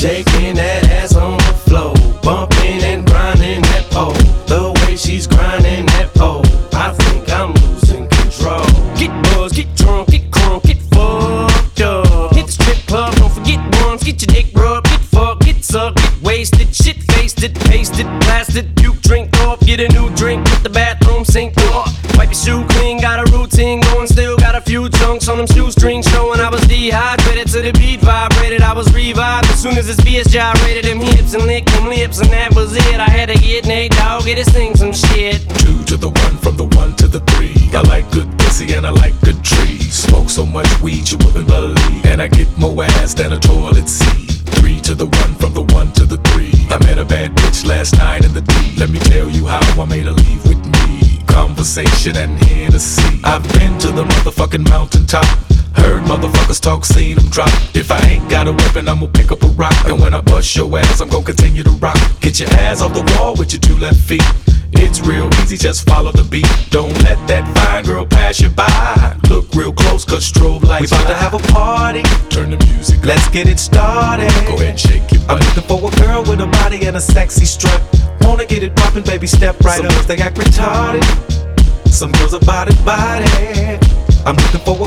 Shaking that ass on the floor, bumping and grinding that pole. The way she's grinding that pole, I think I'm losing control. Get buzzed, get drunk, get crunk, get fucked up. Hit the strip club, don't forget once, get your dick rubbed, get fucked, get sucked, get wasted, shit faced pasted, blasted, puke, drink off, get a new drink, hit the bathroom sink off. Wipe your shoe clean, got a routine going, still got a few chunks on them shoestrings showing I was dehydrated soon as this BS gyrated them hips and licked them lips, and that was it. I had to get Nate Dogg, his thing some shit. Two to the one, from the one to the three. I like good pussy and I like good trees. Smoke so much weed you wouldn't believe. And I get more ass than a toilet seat. Three to the one, from the one to the three. I met a bad bitch last night in the D. Let me tell you how I made her leave with me. Conversation and Hennessy. I've been to the motherfucking mountaintop. Heard motherfuckers talk, seen them drop. If I ain't got a weapon, I'ma pick up a rock. And when I bust your ass, I'm gonna continue to rock. Get your ass off the wall with your two left feet. It's real easy, just follow the beat. Don't let that fine girl pass you by. Look real close, cause strobe lights. We about to have a party, Turn the music up. let's get it started. Go ahead shake it. I'm looking for a girl with a body and a sexy strut. Wanna get it poppin', baby, step right Some up. girls, They act retarded. Some girls are body body. I'm looking for a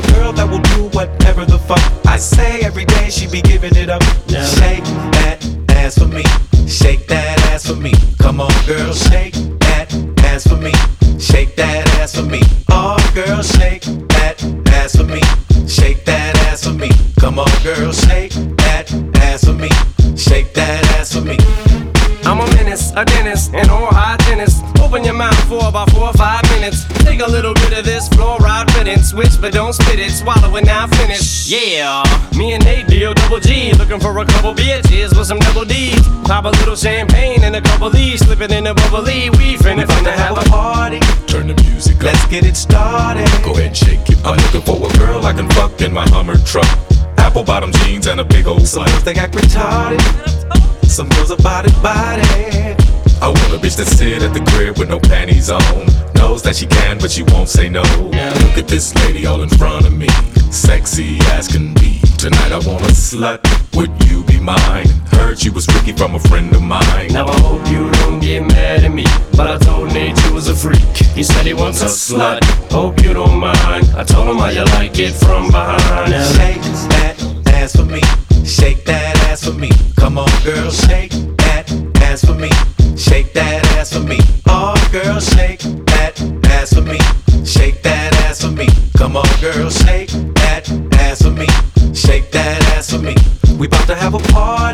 every day. She be giving it up. Shake that ass for me. Shake that ass for me. Come on, girl, shake that ass for me. Shake that ass for me. Oh, girl, shake that ass for me. Shake that ass for me. Come on, girl, shake that ass for me. Shake that ass for me. I'm a menace, a dentist, an oral hygienist. Open your mouth for about four or five minutes. Take a little bit of this fluoride riddance, switch but don't spit it. Swallow it now, finish. Yeah, me and Nate deal double G, looking for a couple bitches with some double D's. Pop a little champagne and a couple D's, slip it in a bubbly. We finna finna have a party. Turn the music up. Let's get it started. Go ahead and shake it. I'm looking for a girl I can fuck in my Hummer truck. Apple bottom jeans and a big old Some girls they act retarded. Some girls are body body. I want a bitch that sit at the crib with no panties on. Knows that she can, but she won't say no. Look at this lady all in front of me. Sexy as can be. Tonight I want a slut. Would you be mine? Heard you was Ricky from a friend of mine. Now I hope you don't get mad at me, but I told Nate you was a freak. He said he wants a slut. Hope you don't mind. I told him how you like it from behind. Now Shake that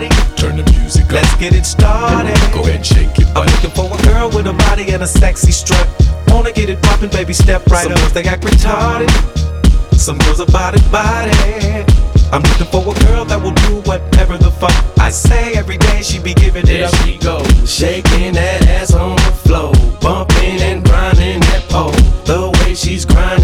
party. Turn the music up. Let's get it started. Go ahead shake it. I'm looking for a girl with a body and a sexy strut. Wanna get it poppin', baby, step right Some up. Girls, they act retarded. Some girls are body body. I'm looking for a girl that will do whatever the fuck I say every day. She be giving it there up. she go, shaking that ass on the floor, bumping and grinding that pole. The way she's grinding